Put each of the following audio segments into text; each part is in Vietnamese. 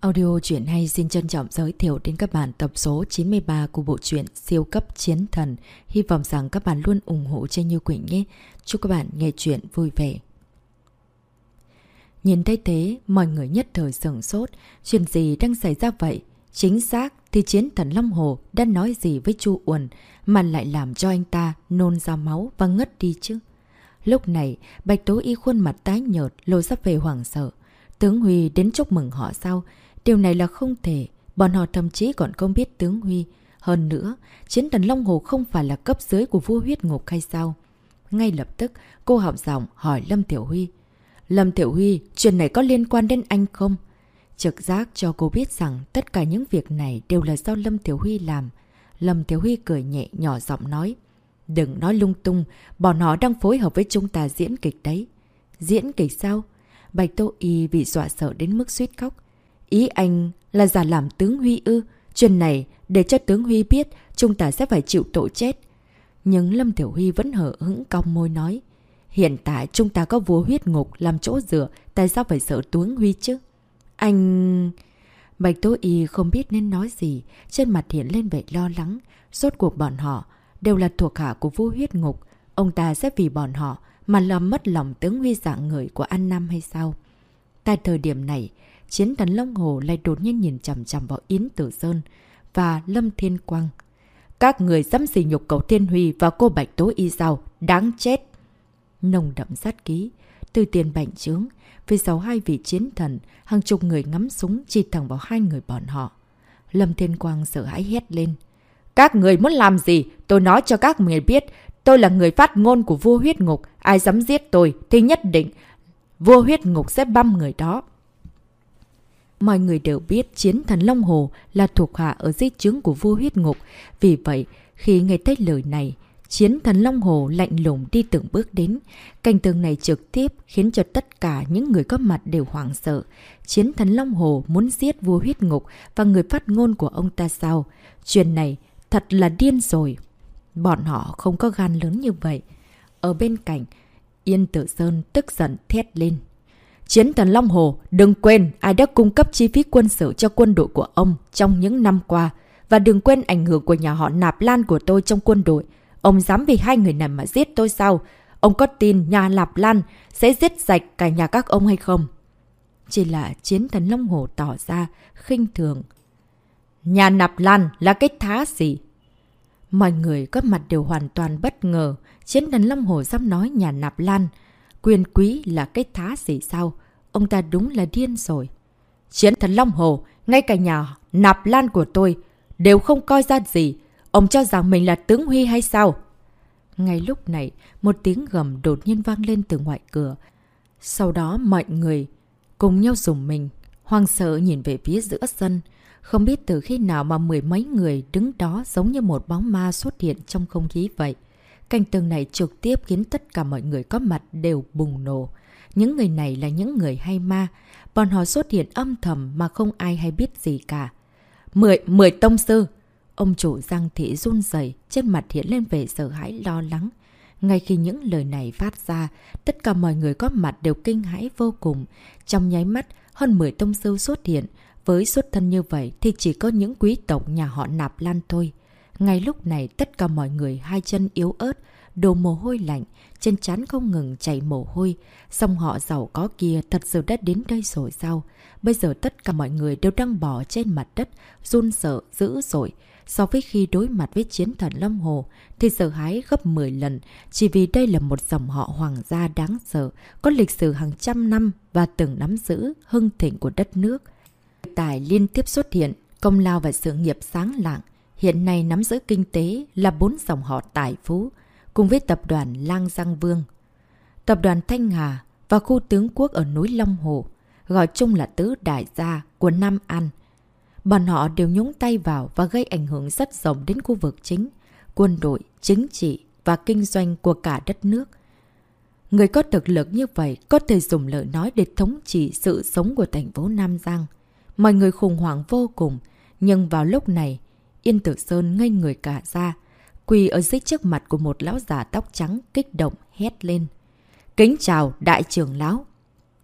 Audio truyện hay xin trân trọng giới thiệu đến các bạn tập số 93 của bộ truyện Siêu cấp chiến thần. Hy vọng rằng các bạn luôn ủng hộ cho Như Quỳnh nhé. Chúc các bạn nghe truyện vui vẻ. Nhìn thấy thế, mọi người nhất thời sửng sốt. Chuyện gì đang xảy ra vậy? Chính xác thì chiến thần Long Hồ đã nói gì với Chu Uẩn mà lại làm cho anh ta nôn ra máu và ngất đi chứ? Lúc này, Bạch Tố Y khuôn mặt tái nhợt lôi sắp về hoảng sợ. Tướng Huy đến chúc mừng họ sau. Điều này là không thể. Bọn họ thậm chí còn không biết tướng Huy. Hơn nữa, chiến thần Long Hồ không phải là cấp dưới của vua huyết ngục hay sao? Ngay lập tức, cô học giọng hỏi Lâm Tiểu Huy. Lâm Tiểu Huy, chuyện này có liên quan đến anh không? Trực giác cho cô biết rằng tất cả những việc này đều là do Lâm Tiểu Huy làm. Lâm Tiểu Huy cười nhẹ nhỏ giọng nói. Đừng nói lung tung, bọn họ đang phối hợp với chúng ta diễn kịch đấy. Diễn kịch sao? Bạch Tô Y bị dọa sợ đến mức suýt khóc. Ý anh là giả làm tướng Huy ư. Chuyện này để cho tướng Huy biết chúng ta sẽ phải chịu tội chết. Nhưng Lâm Tiểu Huy vẫn hở hững cong môi nói. Hiện tại chúng ta có vua huyết ngục làm chỗ dựa, tại sao phải sợ tướng Huy chứ? Anh... Bạch Tố Y không biết nên nói gì, trên mặt hiện lên vẻ lo lắng. Rốt cuộc bọn họ đều là thuộc hạ của vua huyết ngục. Ông ta sẽ vì bọn họ mà làm mất lòng tướng Huy dạng người của An Nam hay sao? Tại thời điểm này, chiến thần Long Hồ lại đột nhiên nhìn chằm chằm vào Yến Tử Sơn và Lâm Thiên Quang. Các người dám xỉ nhục cầu Thiên Huy và cô Bạch Tố Y sao? Đáng chết! Nồng đậm sát ký, từ tiền bành trướng, phía sau hai vị chiến thần, hàng chục người ngắm súng chỉ thẳng vào hai người bọn họ. Lâm Thiên Quang sợ hãi hét lên. Các người muốn làm gì? Tôi nói cho các người biết, tôi là người phát ngôn của vua huyết ngục. Ai dám giết tôi thì nhất định vua huyết ngục sẽ băm người đó. Mọi người đều biết chiến thần Long Hồ là thuộc hạ ở dưới trướng của vua huyết ngục. Vì vậy, khi nghe thấy lời này, chiến thần Long Hồ lạnh lùng đi từng bước đến. Cảnh tường này trực tiếp khiến cho tất cả những người có mặt đều hoảng sợ. Chiến thần Long Hồ muốn giết vua huyết ngục và người phát ngôn của ông ta sao? Chuyện này thật là điên rồi. Bọn họ không có gan lớn như vậy. Ở bên cạnh, Yên Tử Sơn tức giận thét lên. Chiến thần Long Hồ, đừng quên ai đã cung cấp chi phí quân sự cho quân đội của ông trong những năm qua. Và đừng quên ảnh hưởng của nhà họ Nạp Lan của tôi trong quân đội. Ông dám vì hai người này mà giết tôi sao? Ông có tin nhà Lạp Lan sẽ giết sạch cả nhà các ông hay không? Chỉ là chiến thần Long Hồ tỏ ra khinh thường. Nhà Nạp Lan là cái thá gì? Mọi người có mặt đều hoàn toàn bất ngờ. Chiến thần Long Hồ dám nói nhà Nạp Lan. Quyền quý là cái thá gì sao? Ông ta đúng là điên rồi. Chiến thần Long Hồ, ngay cả nhà Nạp Lan của tôi đều không coi ra gì. Ông cho rằng mình là tướng Huy hay sao? Ngay lúc này, một tiếng gầm đột nhiên vang lên từ ngoại cửa. Sau đó mọi người cùng nhau dùng mình, hoang sợ nhìn về phía giữa sân. Không biết từ khi nào mà mười mấy người đứng đó giống như một bóng ma xuất hiện trong không khí vậy. Cảnh tường này trực tiếp khiến tất cả mọi người có mặt đều bùng nổ. Những người này là những người hay ma. Bọn họ xuất hiện âm thầm mà không ai hay biết gì cả. Mười, mười tông sư! Ông chủ Giang Thị run rẩy trên mặt hiện lên vẻ sợ hãi lo lắng. Ngay khi những lời này phát ra, tất cả mọi người có mặt đều kinh hãi vô cùng. Trong nháy mắt, hơn 10 tông sư xuất hiện. Với xuất thân như vậy thì chỉ có những quý tộc nhà họ Nạp Lan thôi. Ngay lúc này tất cả mọi người hai chân yếu ớt, đồ mồ hôi lạnh, trên trán không ngừng chảy mồ hôi. Xong họ giàu có kia thật sự đã đến đây rồi sao? Bây giờ tất cả mọi người đều đang bỏ trên mặt đất, run sợ, dữ dội. So với khi đối mặt với chiến thần Lâm Hồ thì sợ hãi gấp 10 lần chỉ vì đây là một dòng họ hoàng gia đáng sợ, có lịch sử hàng trăm năm và từng nắm giữ hưng thịnh của đất nước. Tài liên tiếp xuất hiện, công lao và sự nghiệp sáng lạng, hiện nay nắm giữ kinh tế là bốn dòng họ tài phú, cùng với tập đoàn Lang Giang Vương, tập đoàn Thanh Hà và khu tướng quốc ở núi Long Hồ, gọi chung là tứ đại gia của Nam An. Bọn họ đều nhúng tay vào và gây ảnh hưởng rất rộng đến khu vực chính, quân đội, chính trị và kinh doanh của cả đất nước. Người có thực lực như vậy có thể dùng lời nói để thống trị sự sống của thành phố Nam Giang. Mọi người khủng hoảng vô cùng, nhưng vào lúc này, Yên Tử Sơn ngây người cả ra, quỳ ở dưới trước mặt của một lão già tóc trắng kích động hét lên. Kính chào đại trưởng lão.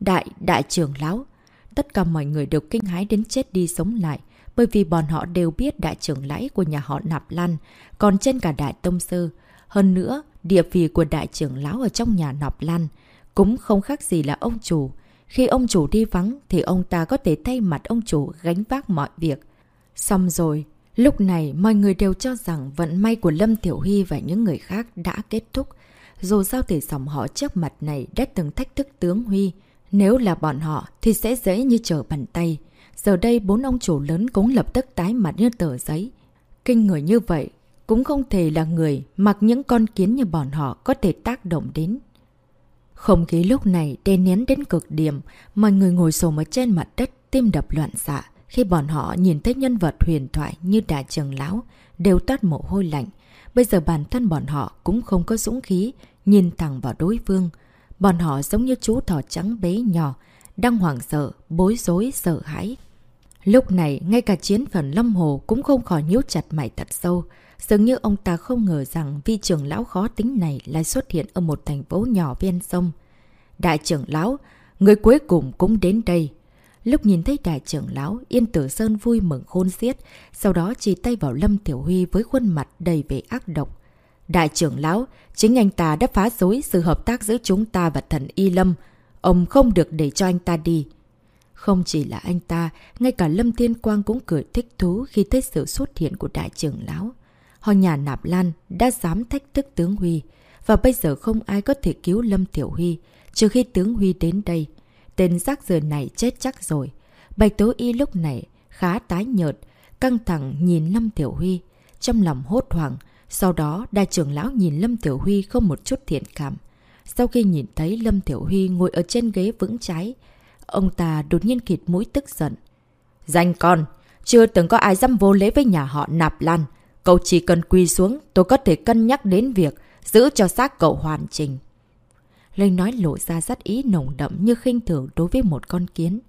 Đại đại trưởng lão. tất cả mọi người đều kinh hái đến chết đi sống lại, bởi vì bọn họ đều biết đại trưởng lão của nhà họ Nạp Lan, còn trên cả đại tông sư. Hơn nữa, địa vị của đại trưởng lão ở trong nhà Nạp Lan cũng không khác gì là ông chủ. Khi ông chủ đi vắng thì ông ta có thể thay mặt ông chủ gánh vác mọi việc. Xong rồi, lúc này mọi người đều cho rằng vận may của Lâm Tiểu Hy và những người khác đã kết thúc. Dù sao thì dòng họ trước mặt này đã từng thách thức tướng Huy. Nếu là bọn họ thì sẽ dễ như trở bàn tay. Giờ đây bốn ông chủ lớn cũng lập tức tái mặt như tờ giấy. Kinh người như vậy, cũng không thể là người mặc những con kiến như bọn họ có thể tác động đến. Không khí lúc này đè nén đến cực điểm, mọi người ngồi sồm ở trên mặt đất, tim đập loạn xạ. Khi bọn họ nhìn thấy nhân vật huyền thoại như đại trường lão, đều toát mồ hôi lạnh. Bây giờ bản thân bọn họ cũng không có dũng khí, nhìn thẳng vào đối phương. Bọn họ giống như chú thỏ trắng bé nhỏ, đang hoảng sợ, bối rối, sợ hãi. Lúc này, ngay cả chiến phần Lâm Hồ cũng không khỏi nhíu chặt mày thật sâu. Dường như ông ta không ngờ rằng vi trưởng lão khó tính này lại xuất hiện ở một thành phố nhỏ ven sông. Đại trưởng lão, người cuối cùng cũng đến đây. Lúc nhìn thấy đại trưởng lão, Yên Tử Sơn vui mừng khôn xiết, sau đó chỉ tay vào Lâm Tiểu Huy với khuôn mặt đầy vẻ ác độc. Đại trưởng lão, chính anh ta đã phá rối sự hợp tác giữa chúng ta và thần Y Lâm. Ông không được để cho anh ta đi. Không chỉ là anh ta, ngay cả Lâm Thiên Quang cũng cười thích thú khi thấy sự xuất hiện của đại trưởng lão. Họ nhà Nạp Lan đã dám thách thức tướng Huy, và bây giờ không ai có thể cứu Lâm Tiểu Huy, trừ khi tướng Huy đến đây. Tên rác rưởi này chết chắc rồi. Bạch Tố Y lúc này khá tái nhợt, căng thẳng nhìn Lâm Tiểu Huy, trong lòng hốt hoảng. Sau đó, đại trưởng lão nhìn Lâm Tiểu Huy không một chút thiện cảm. Sau khi nhìn thấy Lâm Tiểu Huy ngồi ở trên ghế vững trái, ông ta đột nhiên kịt mũi tức giận. Danh con, chưa từng có ai dám vô lễ với nhà họ Nạp Lan. Cậu chỉ cần quỳ xuống, tôi có thể cân nhắc đến việc giữ cho xác cậu hoàn chỉnh. Linh nói lộ ra rất ý nồng đậm như khinh thường đối với một con kiến.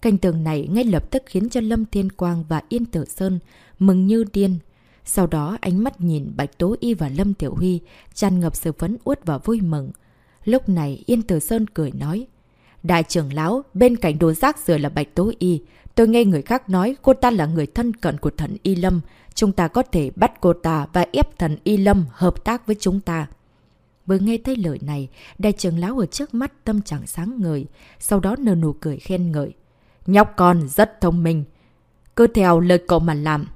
Cảnh tường này ngay lập tức khiến cho Lâm Thiên Quang và Yên Tử Sơn mừng như điên. Sau đó ánh mắt nhìn Bạch Tố Y và Lâm Tiểu Huy tràn ngập sự phấn uất và vui mừng. Lúc này Yên Tử Sơn cười nói. Đại trưởng lão, bên cạnh đồ rác rửa là Bạch Tố Y. Tôi nghe người khác nói cô ta là người thân cận của thần Y Lâm. Chúng ta có thể bắt cô ta và ép thần Y Lâm hợp tác với chúng ta. Vừa nghe thấy lời này, đại trưởng lão ở trước mắt tâm trạng sáng ngời, sau đó nở nụ cười khen ngợi. Nhóc con rất thông minh. Cứ theo lời cậu mà làm.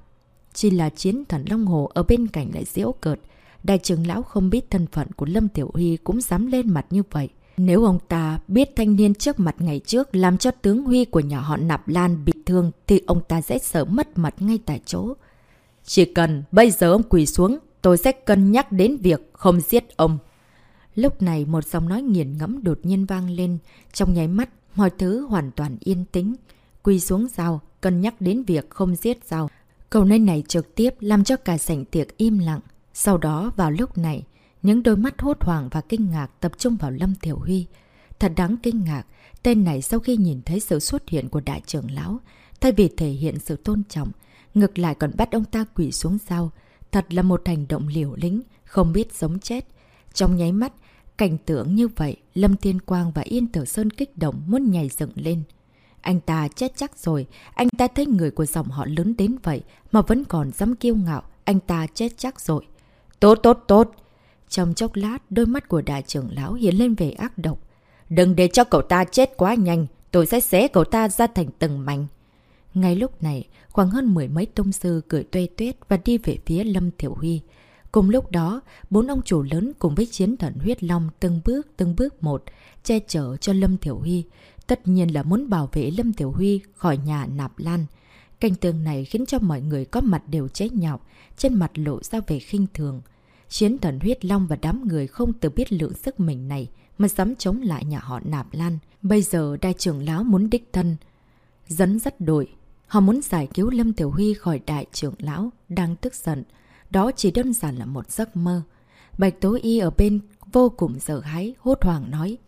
Chỉ là chiến thần Long Hồ ở bên cạnh lại diễu cợt. Đại trưởng lão không biết thân phận của Lâm Tiểu Huy cũng dám lên mặt như vậy. Nếu ông ta biết thanh niên trước mặt ngày trước làm cho tướng Huy của nhà họ Nạp Lan bị thương thì ông ta sẽ sợ mất mặt ngay tại chỗ. Chỉ cần bây giờ ông quỳ xuống, tôi sẽ cân nhắc đến việc không giết ông. Lúc này một giọng nói nghiền ngẫm đột nhiên vang lên, trong nháy mắt mọi thứ hoàn toàn yên tĩnh. quy xuống rào, cân nhắc đến việc không giết rào. Câu nói này trực tiếp làm cho cả sảnh tiệc im lặng. Sau đó vào lúc này, những đôi mắt hốt hoảng và kinh ngạc tập trung vào Lâm Tiểu Huy. Thật đáng kinh ngạc, tên này sau khi nhìn thấy sự xuất hiện của đại trưởng lão, thay vì thể hiện sự tôn trọng, ngược lại còn bắt ông ta quỷ xuống sao. Thật là một hành động liều lĩnh, không biết sống chết. Trong nháy mắt, cảnh tượng như vậy, Lâm Thiên Quang và Yên Tử Sơn kích động muốn nhảy dựng lên. Anh ta chết chắc rồi, anh ta thấy người của dòng họ lớn đến vậy mà vẫn còn dám kiêu ngạo, anh ta chết chắc rồi. Tốt tốt tốt! Trong chốc lát, đôi mắt của đại trưởng lão hiện lên về ác độc. Đừng để cho cậu ta chết quá nhanh, tôi sẽ xé cậu ta ra thành từng mảnh. Ngay lúc này, khoảng hơn mười mấy tông sư cười tuê tuyết và đi về phía Lâm Thiểu Huy. Cùng lúc đó, bốn ông chủ lớn cùng với chiến thần huyết long từng bước từng bước một, che chở cho Lâm Thiểu Huy. Tất nhiên là muốn bảo vệ Lâm Tiểu Huy khỏi nhà nạp lan. Cảnh tường này khiến cho mọi người có mặt đều chế nhạo, trên mặt lộ ra về khinh thường. Chiến thần huyết long và đám người không tự biết lượng sức mình này mà dám chống lại nhà họ nạp lan. Bây giờ đại trưởng lão muốn đích thân, dẫn dắt đội. Họ muốn giải cứu Lâm Tiểu Huy khỏi đại trưởng lão, đang tức giận. Đó chỉ đơn giản là một giấc mơ. Bạch Tố Y ở bên vô cùng sợ hãi, hốt hoảng nói.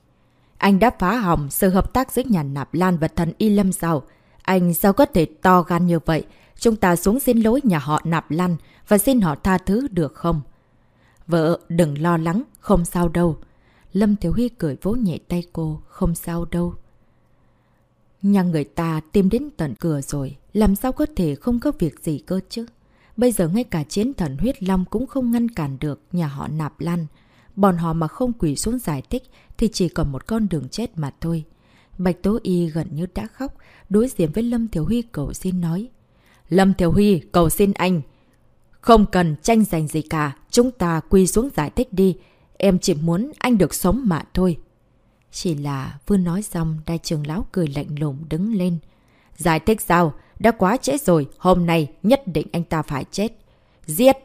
Anh đã phá hỏng sự hợp tác giữa nhà Nạp Lan và thần Y Lâm sao? Anh sao có thể to gan như vậy? Chúng ta xuống xin lỗi nhà họ Nạp Lan và xin họ tha thứ được không? Vợ, đừng lo lắng, không sao đâu. Lâm Thiếu Huy cười vỗ nhẹ tay cô, không sao đâu. Nhà người ta tìm đến tận cửa rồi, làm sao có thể không có việc gì cơ chứ? Bây giờ ngay cả chiến thần huyết long cũng không ngăn cản được nhà họ nạp lan. Bọn họ mà không quỷ xuống giải thích thì chỉ còn một con đường chết mà thôi. Bạch Tố Y gần như đã khóc, đối diện với Lâm Thiểu Huy cầu xin nói. Lâm Thiểu Huy cầu xin anh. Không cần tranh giành gì cả, chúng ta quy xuống giải thích đi. Em chỉ muốn anh được sống mà thôi. Chỉ là vừa nói xong, đại trưởng lão cười lạnh lùng đứng lên. Giải thích sao? Đã quá trễ rồi, hôm nay nhất định anh ta phải chết. Giết!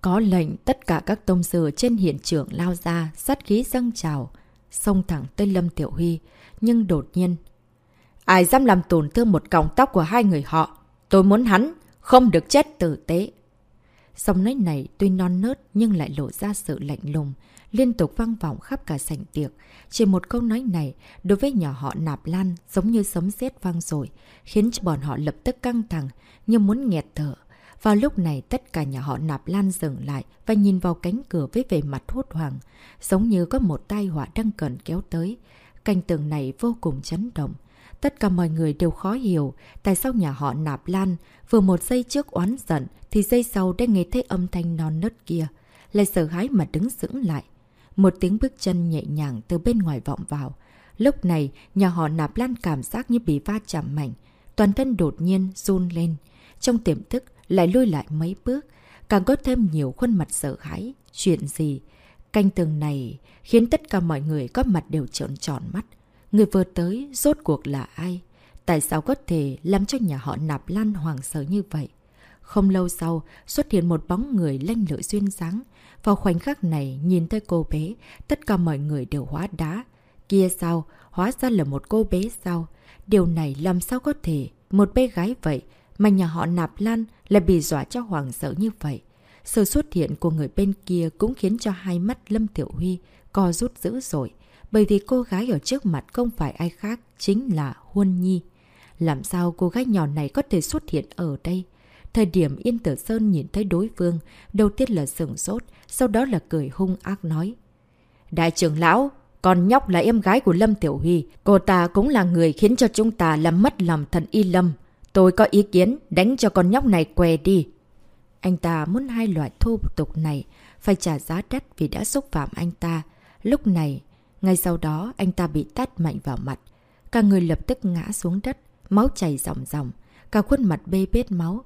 Có lệnh tất cả các tông sư trên hiện trường lao ra, sát khí dâng trào, xông thẳng tới Lâm Tiểu Huy. Nhưng đột nhiên, ai dám làm tổn thương một cọng tóc của hai người họ? Tôi muốn hắn, không được chết tử tế. Dòng nói này tuy non nớt nhưng lại lộ ra sự lạnh lùng, liên tục vang vọng khắp cả sảnh tiệc. Chỉ một câu nói này, đối với nhỏ họ nạp lan giống như sấm sét vang rồi, khiến cho bọn họ lập tức căng thẳng, như muốn nghẹt thở. Vào lúc này, tất cả nhà họ nạp lan dừng lại và nhìn vào cánh cửa với vẻ mặt hốt hoảng, giống như có một tai họa đang cần kéo tới. Cảnh tượng này vô cùng chấn động. Tất cả mọi người đều khó hiểu tại sao nhà họ nạp lan vừa một giây trước oán giận thì giây sau đã nghe thấy âm thanh non nớt kia. Lại sợ hãi mà đứng sững lại. Một tiếng bước chân nhẹ nhàng từ bên ngoài vọng vào. Lúc này, nhà họ nạp lan cảm giác như bị va chạm mạnh. Toàn thân đột nhiên run lên. Trong tiềm thức lại lùi lại mấy bước. Càng có thêm nhiều khuôn mặt sợ hãi. Chuyện gì? Canh tường này khiến tất cả mọi người có mặt đều trợn tròn mắt. Người vừa tới rốt cuộc là ai? Tại sao có thể làm cho nhà họ nạp lan hoàng sợ như vậy? Không lâu sau, xuất hiện một bóng người lanh lợi duyên dáng. Vào khoảnh khắc này, nhìn thấy cô bé, tất cả mọi người đều hóa đá. Kia sao? Hóa ra là một cô bé sao? Điều này làm sao có thể? Một bé gái vậy, mà nhà họ nạp lan lại bị dọa cho hoàng sợ như vậy. Sự xuất hiện của người bên kia cũng khiến cho hai mắt Lâm Tiểu Huy co rút dữ dội, bởi vì cô gái ở trước mặt không phải ai khác, chính là Huân Nhi. Làm sao cô gái nhỏ này có thể xuất hiện ở đây? Thời điểm Yên Tử Sơn nhìn thấy đối phương, đầu tiên là sừng sốt, sau đó là cười hung ác nói. Đại trưởng lão, con nhóc là em gái của Lâm Tiểu Huy, cô ta cũng là người khiến cho chúng ta làm mất lòng thần Y Lâm. Tôi có ý kiến, đánh cho con nhóc này què đi. Anh ta muốn hai loại thô tục này phải trả giá đắt vì đã xúc phạm anh ta. Lúc này, ngay sau đó anh ta bị tát mạnh vào mặt. Cả người lập tức ngã xuống đất, máu chảy ròng ròng, cả khuôn mặt bê bết máu.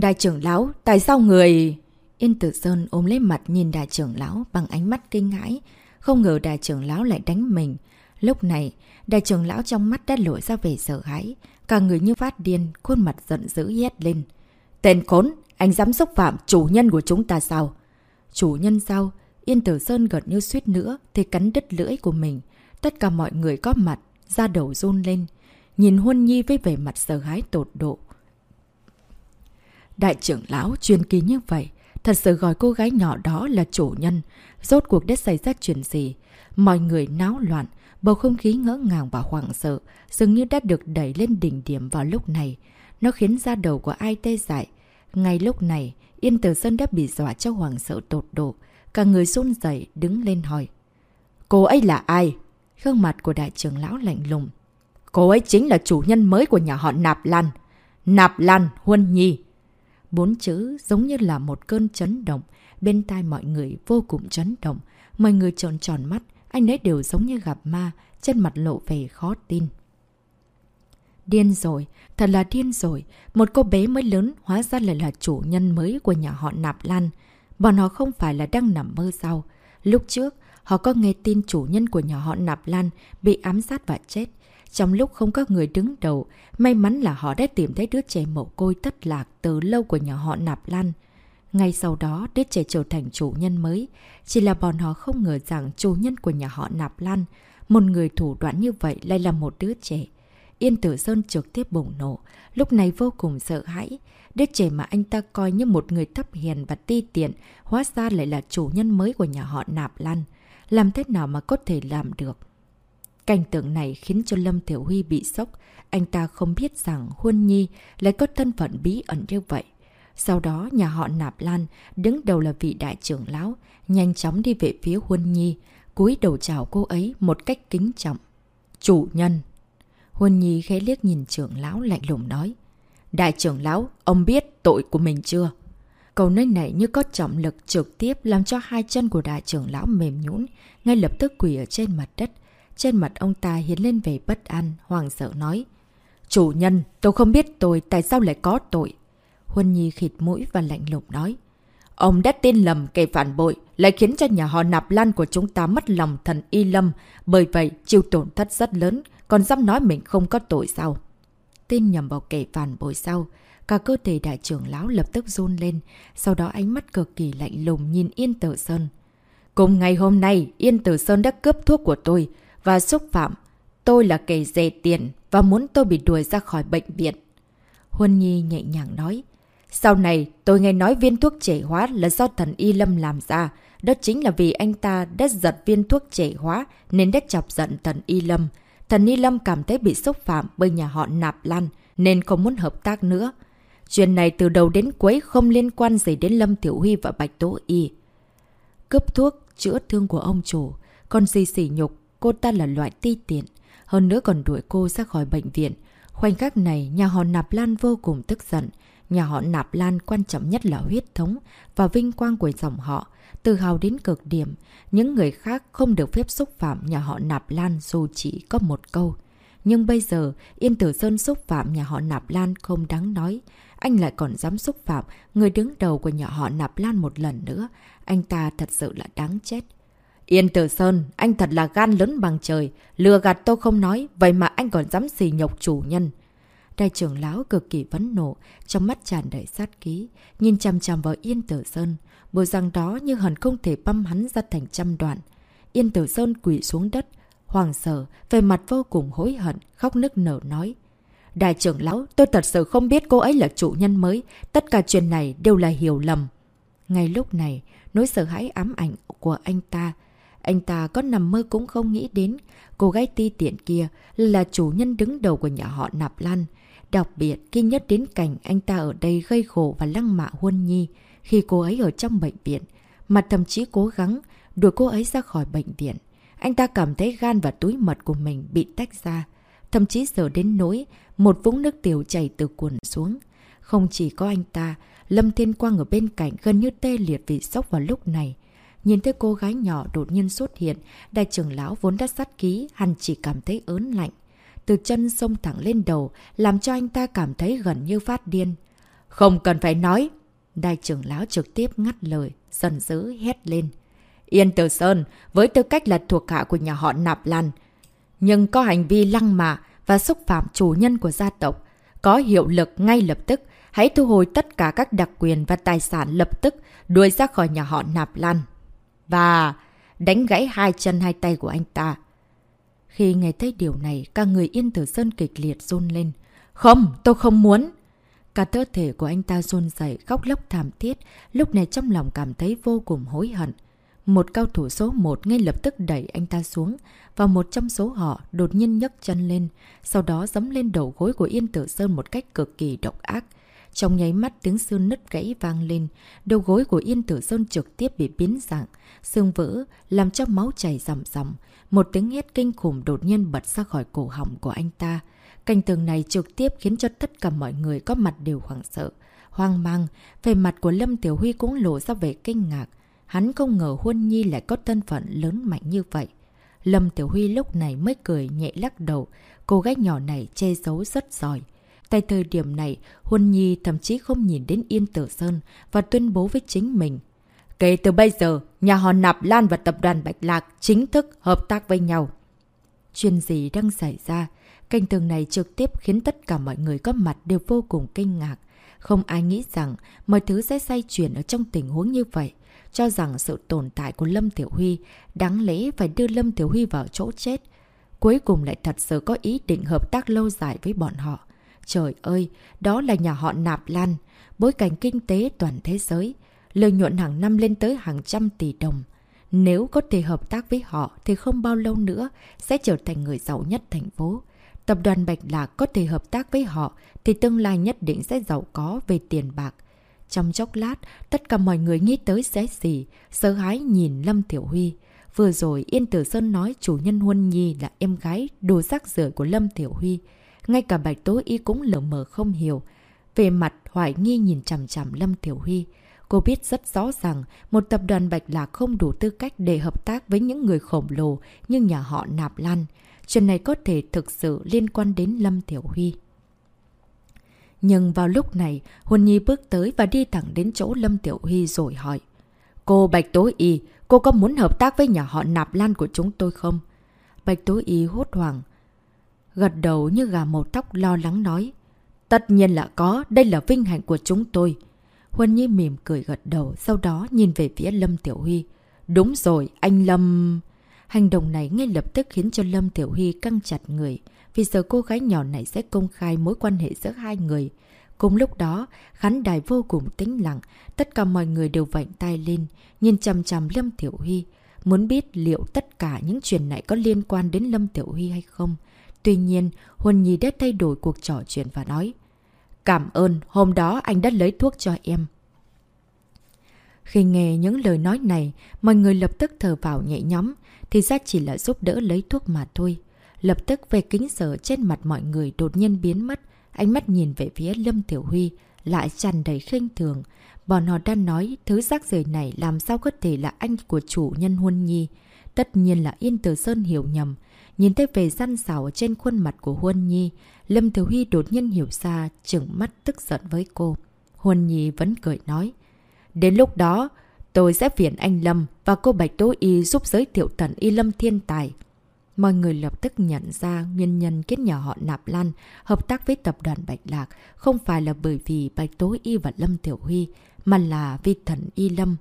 Đại trưởng lão, tại sao người... Yên Tử Sơn ôm lấy mặt nhìn đại trưởng lão bằng ánh mắt kinh ngãi Không ngờ đại trưởng lão lại đánh mình. Lúc này, đại trưởng lão trong mắt đã lộ ra về sợ hãi. Cả người như phát điên, khuôn mặt giận dữ hét lên. Tên khốn, anh dám xúc phạm chủ nhân của chúng ta sao? Chủ nhân sao? Yên Tử Sơn gần như suýt nữa thì cắn đứt lưỡi của mình. Tất cả mọi người có mặt, da đầu run lên. Nhìn Huân Nhi với vẻ mặt sợ hãi tột độ. Đại trưởng lão truyền kỳ như vậy, thật sự gọi cô gái nhỏ đó là chủ nhân. Rốt cuộc đã xảy ra chuyện gì? Mọi người náo loạn, bầu không khí ngỡ ngàng và hoảng sợ, dường như đã được đẩy lên đỉnh điểm vào lúc này. Nó khiến da đầu của ai tê dại. Ngay lúc này, Yên Tử Sơn đã bị dọa cho hoảng sợ tột độ. Cả người run dậy đứng lên hỏi. Cô ấy là ai? Gương mặt của đại trưởng lão lạnh lùng. Cô ấy chính là chủ nhân mới của nhà họ Nạp Lan. Nạp Lan Huân Nhi. Bốn chữ giống như là một cơn chấn động. Bên tai mọi người vô cùng chấn động. Mọi người tròn tròn mắt. Anh ấy đều giống như gặp ma. Trên mặt lộ vẻ khó tin. Điên rồi, thật là điên rồi. Một cô bé mới lớn hóa ra lại là chủ nhân mới của nhà họ Nạp Lan. Bọn họ không phải là đang nằm mơ sao. Lúc trước, họ có nghe tin chủ nhân của nhà họ Nạp Lan bị ám sát và chết. Trong lúc không có người đứng đầu, may mắn là họ đã tìm thấy đứa trẻ mồ côi thất lạc từ lâu của nhà họ Nạp Lan. Ngay sau đó, đứa trẻ trở thành chủ nhân mới. Chỉ là bọn họ không ngờ rằng chủ nhân của nhà họ Nạp Lan, một người thủ đoạn như vậy lại là một đứa trẻ. Yên Tử Sơn trực tiếp bùng nổ, lúc này vô cùng sợ hãi. Đứa trẻ mà anh ta coi như một người thấp hiền và ti tiện, hóa ra lại là chủ nhân mới của nhà họ Nạp Lan. Làm thế nào mà có thể làm được? Cảnh tượng này khiến cho Lâm Thiểu Huy bị sốc. Anh ta không biết rằng Huân Nhi lại có thân phận bí ẩn như vậy. Sau đó nhà họ Nạp Lan đứng đầu là vị đại trưởng lão, nhanh chóng đi về phía Huân Nhi, cúi đầu chào cô ấy một cách kính trọng. Chủ nhân! Huân Nhi khẽ liếc nhìn trưởng lão lạnh lùng nói. Đại trưởng lão, ông biết tội của mình chưa? Câu nói này như có trọng lực trực tiếp làm cho hai chân của đại trưởng lão mềm nhũn ngay lập tức quỳ ở trên mặt đất. Trên mặt ông ta hiện lên về bất an, hoàng sợ nói. Chủ nhân, tôi không biết tôi tại sao lại có tội. Huân Nhi khịt mũi và lạnh lùng nói. Ông đã tin lầm kẻ phản bội, lại khiến cho nhà họ nạp lan của chúng ta mất lòng thần y lâm. Bởi vậy, chịu tổn thất rất lớn, còn dám nói mình không có tội sao. Tin nhầm vào kẻ phản bội sau. Cả cơ thể đại trưởng lão lập tức run lên, sau đó ánh mắt cực kỳ lạnh lùng nhìn Yên Tử Sơn. Cùng ngày hôm nay, Yên Tử Sơn đã cướp thuốc của tôi và xúc phạm. Tôi là kẻ dè tiền và muốn tôi bị đuổi ra khỏi bệnh viện. Huân Nhi nhẹ nhàng nói. Sau này, tôi nghe nói viên thuốc trẻ hóa là do thần Y Lâm làm ra. Đó chính là vì anh ta đã giật viên thuốc trẻ hóa nên đã chọc giận thần Y Lâm. Thần Y Lâm cảm thấy bị xúc phạm bởi nhà họ Nạp Lan nên không muốn hợp tác nữa. Chuyện này từ đầu đến cuối không liên quan gì đến Lâm Tiểu Huy và Bạch Tố Y. Cướp thuốc, chữa thương của ông chủ. Còn gì sỉ nhục, cô ta là loại ti tiện. Hơn nữa còn đuổi cô ra khỏi bệnh viện. Khoảnh khắc này, nhà họ Nạp Lan vô cùng tức giận. Nhà họ Nạp Lan quan trọng nhất là huyết thống và vinh quang của dòng họ. Tự hào đến cực điểm, những người khác không được phép xúc phạm nhà họ Nạp Lan dù chỉ có một câu. Nhưng bây giờ, Yên Tử Sơn xúc phạm nhà họ Nạp Lan không đáng nói. Anh lại còn dám xúc phạm người đứng đầu của nhà họ Nạp Lan một lần nữa. Anh ta thật sự là đáng chết. Yên Tử Sơn, anh thật là gan lớn bằng trời. Lừa gạt tôi không nói, vậy mà anh còn dám xì nhục chủ nhân. Đại trưởng lão cực kỳ vấn nộ, trong mắt tràn đầy sát ký, nhìn chằm chằm vào Yên Tử Sơn. Bộ răng đó như hẳn không thể băm hắn ra thành trăm đoạn. Yên Tử Sơn quỷ xuống đất, hoàng sở, về mặt vô cùng hối hận, khóc nức nở nói. Đại trưởng lão, tôi thật sự không biết cô ấy là chủ nhân mới. Tất cả chuyện này đều là hiểu lầm. Ngay lúc này, nỗi sợ hãi ám ảnh của anh ta. Anh ta có nằm mơ cũng không nghĩ đến. Cô gái ti tiện kia là chủ nhân đứng đầu của nhà họ Nạp Lan. Đặc biệt khi nhất đến cảnh anh ta ở đây gây khổ và lăng mạ Huân Nhi khi cô ấy ở trong bệnh viện. Mà thậm chí cố gắng đuổi cô ấy ra khỏi bệnh viện. Anh ta cảm thấy gan và túi mật của mình bị tách ra. Thậm chí giờ đến nỗi một vũng nước tiểu chảy từ cuộn xuống. Không chỉ có anh ta, Lâm Thiên Quang ở bên cạnh gần như tê liệt vì sốc vào lúc này. Nhìn thấy cô gái nhỏ đột nhiên xuất hiện, đại trưởng lão vốn đã sát ký, hắn chỉ cảm thấy ớn lạnh. Từ chân sông thẳng lên đầu, làm cho anh ta cảm thấy gần như phát điên. Không cần phải nói. Đại trưởng lão trực tiếp ngắt lời, giận dữ hét lên. Yên Tử Sơn, với tư cách là thuộc hạ của nhà họ Nạp Lan, nhưng có hành vi lăng mạ và xúc phạm chủ nhân của gia tộc, có hiệu lực ngay lập tức, hãy thu hồi tất cả các đặc quyền và tài sản lập tức đuổi ra khỏi nhà họ Nạp Lan. Và đánh gãy hai chân hai tay của anh ta. Khi nghe thấy điều này, cả người Yên Tử Sơn kịch liệt run lên. Không, tôi không muốn. Cả cơ thể của anh ta run dậy, khóc lóc thảm thiết, lúc này trong lòng cảm thấy vô cùng hối hận. Một cao thủ số 1 ngay lập tức đẩy anh ta xuống, và một trong số họ đột nhiên nhấc chân lên, sau đó giấm lên đầu gối của Yên Tử Sơn một cách cực kỳ độc ác. Trong nháy mắt tiếng xương nứt gãy vang lên, đầu gối của Yên Tử Sơn trực tiếp bị biến dạng, xương vỡ, làm cho máu chảy ròng ròng. Một tiếng hét kinh khủng đột nhiên bật ra khỏi cổ họng của anh ta. Cảnh tường này trực tiếp khiến cho tất cả mọi người có mặt đều hoảng sợ. Hoang mang, về mặt của Lâm Tiểu Huy cũng lộ ra vẻ kinh ngạc. Hắn không ngờ Huân Nhi lại có thân phận lớn mạnh như vậy. Lâm Tiểu Huy lúc này mới cười nhẹ lắc đầu, cô gái nhỏ này che giấu rất giỏi. Tại thời điểm này, Huân Nhi thậm chí không nhìn đến Yên Tử Sơn và tuyên bố với chính mình. Kể từ bây giờ, nhà họ Nạp Lan và tập đoàn Bạch Lạc chính thức hợp tác với nhau. Chuyện gì đang xảy ra? Canh tường này trực tiếp khiến tất cả mọi người có mặt đều vô cùng kinh ngạc. Không ai nghĩ rằng mọi thứ sẽ xoay chuyển ở trong tình huống như vậy cho rằng sự tồn tại của Lâm Tiểu Huy đáng lẽ phải đưa Lâm Tiểu Huy vào chỗ chết. Cuối cùng lại thật sự có ý định hợp tác lâu dài với bọn họ. Trời ơi, đó là nhà họ Nạp Lan, bối cảnh kinh tế toàn thế giới. Lợi nhuận hàng năm lên tới hàng trăm tỷ đồng. Nếu có thể hợp tác với họ thì không bao lâu nữa sẽ trở thành người giàu nhất thành phố. Tập đoàn Bạch Lạc có thể hợp tác với họ thì tương lai nhất định sẽ giàu có về tiền bạc. Trong chốc lát, tất cả mọi người nghĩ tới sẽ gì, sợ hãi nhìn Lâm Tiểu Huy. Vừa rồi Yên Tử Sơn nói chủ nhân Huân Nhi là em gái đồ rác rưởi của Lâm Tiểu Huy. Ngay cả Bạch tối Y cũng lờ mờ không hiểu. Về mặt hoài nghi nhìn chằm chằm Lâm Tiểu Huy. Cô biết rất rõ rằng một tập đoàn Bạch Lạc không đủ tư cách để hợp tác với những người khổng lồ như nhà họ Nạp Lan. Chuyện này có thể thực sự liên quan đến Lâm Tiểu Huy. Nhưng vào lúc này, Huân Nhi bước tới và đi thẳng đến chỗ Lâm Tiểu Huy rồi hỏi. Cô Bạch tối Y, cô có muốn hợp tác với nhà họ Nạp Lan của chúng tôi không? Bạch tối Y hốt hoảng. Gật đầu như gà một tóc lo lắng nói. Tất nhiên là có, đây là vinh hạnh của chúng tôi. Huân Nhi mỉm cười gật đầu, sau đó nhìn về phía Lâm Tiểu Huy. Đúng rồi, anh Lâm... Hành động này ngay lập tức khiến cho Lâm Tiểu Huy căng chặt người, vì giờ cô gái nhỏ này sẽ công khai mối quan hệ giữa hai người. Cùng lúc đó, khán đài vô cùng tĩnh lặng, tất cả mọi người đều vạnh tay lên, nhìn chằm chằm Lâm Tiểu Huy, muốn biết liệu tất cả những chuyện này có liên quan đến Lâm Tiểu Huy hay không. Tuy nhiên, Huân Nhi đã thay đổi cuộc trò chuyện và nói, Cảm ơn, hôm đó anh đã lấy thuốc cho em. Khi nghe những lời nói này, mọi người lập tức thở vào nhẹ nhóm, thì ra chỉ là giúp đỡ lấy thuốc mà thôi. Lập tức về kính sở trên mặt mọi người đột nhiên biến mất, ánh mắt nhìn về phía Lâm Tiểu Huy, lại tràn đầy khinh thường. Bọn họ đang nói thứ rác rời này làm sao có thể là anh của chủ nhân Huân Nhi. Tất nhiên là Yên Tử Sơn hiểu nhầm. Nhìn thấy về răn xảo trên khuôn mặt của Huân Nhi, Lâm Thiếu Huy đột nhiên hiểu ra, trừng mắt tức giận với cô. Huân Nhi vẫn cười nói. Đến lúc đó, tôi sẽ phiền anh Lâm và cô Bạch Tố Y giúp giới thiệu thần Y Lâm thiên tài. Mọi người lập tức nhận ra nguyên nhân kết nhỏ họ Nạp Lan hợp tác với tập đoàn Bạch Lạc không phải là bởi vì Bạch Tố Y và Lâm Tiểu Huy, mà là vì thần Y Lâm.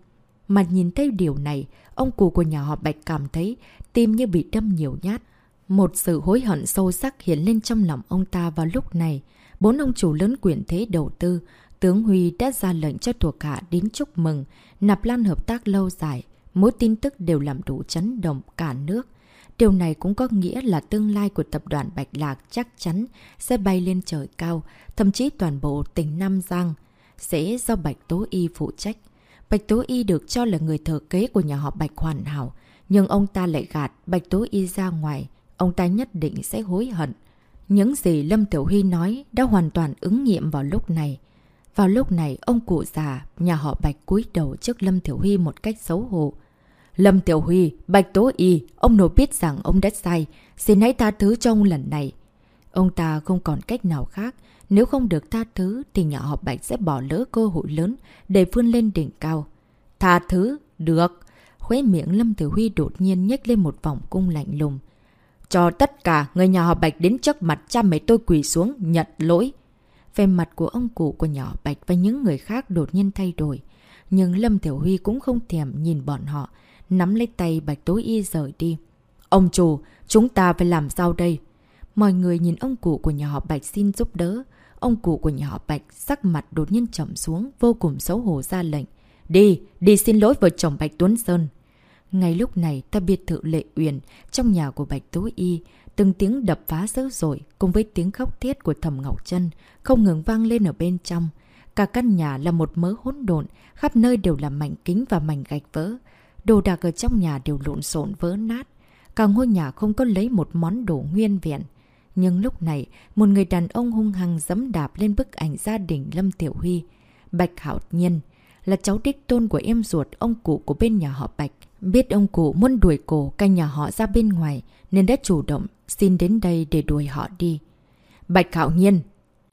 Mà nhìn thấy điều này, ông cụ của nhà họ Bạch cảm thấy tim như bị đâm nhiều nhát. Một sự hối hận sâu sắc hiện lên trong lòng ông ta vào lúc này. Bốn ông chủ lớn quyền thế đầu tư, tướng Huy đã ra lệnh cho thuộc hạ đến chúc mừng, nạp lan hợp tác lâu dài. Mỗi tin tức đều làm đủ chấn động cả nước. Điều này cũng có nghĩa là tương lai của tập đoàn Bạch Lạc chắc chắn sẽ bay lên trời cao, thậm chí toàn bộ tỉnh Nam Giang sẽ do Bạch Tố Y phụ trách. Bạch Tố Y được cho là người thừa kế của nhà họ Bạch hoàn hảo, nhưng ông ta lại gạt Bạch Tố Y ra ngoài, ông ta nhất định sẽ hối hận. Những gì Lâm Tiểu Huy nói đã hoàn toàn ứng nghiệm vào lúc này. Vào lúc này, ông cụ già, nhà họ Bạch cúi đầu trước Lâm Tiểu Huy một cách xấu hổ. Lâm Tiểu Huy, Bạch Tố Y, ông nội biết rằng ông đã sai, xin hãy tha thứ cho ông lần này. Ông ta không còn cách nào khác, nếu không được tha thứ thì nhà họ Bạch sẽ bỏ lỡ cơ hội lớn để vươn lên đỉnh cao. Tha thứ, được. Khuế miệng Lâm Tiểu Huy đột nhiên nhếch lên một vòng cung lạnh lùng. Cho tất cả người nhà họ Bạch đến trước mặt cha mẹ tôi quỳ xuống, nhận lỗi. Về mặt của ông cụ của nhỏ Bạch và những người khác đột nhiên thay đổi. Nhưng Lâm Tiểu Huy cũng không thèm nhìn bọn họ, nắm lấy tay Bạch Tối Y rời đi. Ông chủ, chúng ta phải làm sao đây? Mọi người nhìn ông cụ của nhà họ Bạch xin giúp đỡ. Ông cụ của nhà họ Bạch sắc mặt đột nhiên chậm xuống, vô cùng xấu hổ ra lệnh. Đi, đi xin lỗi vợ chồng Bạch Tuấn Sơn. Ngay lúc này, ta biệt thự Lệ Uyển, trong nhà của Bạch Tố Y, từng tiếng đập phá dữ dội cùng với tiếng khóc thiết của Thẩm Ngọc Trân không ngừng vang lên ở bên trong. Cả căn nhà là một mớ hỗn độn, khắp nơi đều là mảnh kính và mảnh gạch vỡ. Đồ đạc ở trong nhà đều lộn xộn vỡ nát. Cả ngôi nhà không có lấy một món đồ nguyên vẹn. Nhưng lúc này, một người đàn ông hung hăng dẫm đạp lên bức ảnh gia đình Lâm Tiểu Huy. Bạch Hảo Nhiên là cháu đích tôn của em ruột ông cụ của bên nhà họ Bạch. Biết ông cụ muốn đuổi cổ canh nhà họ ra bên ngoài nên đã chủ động xin đến đây để đuổi họ đi. Bạch Hảo Nhiên,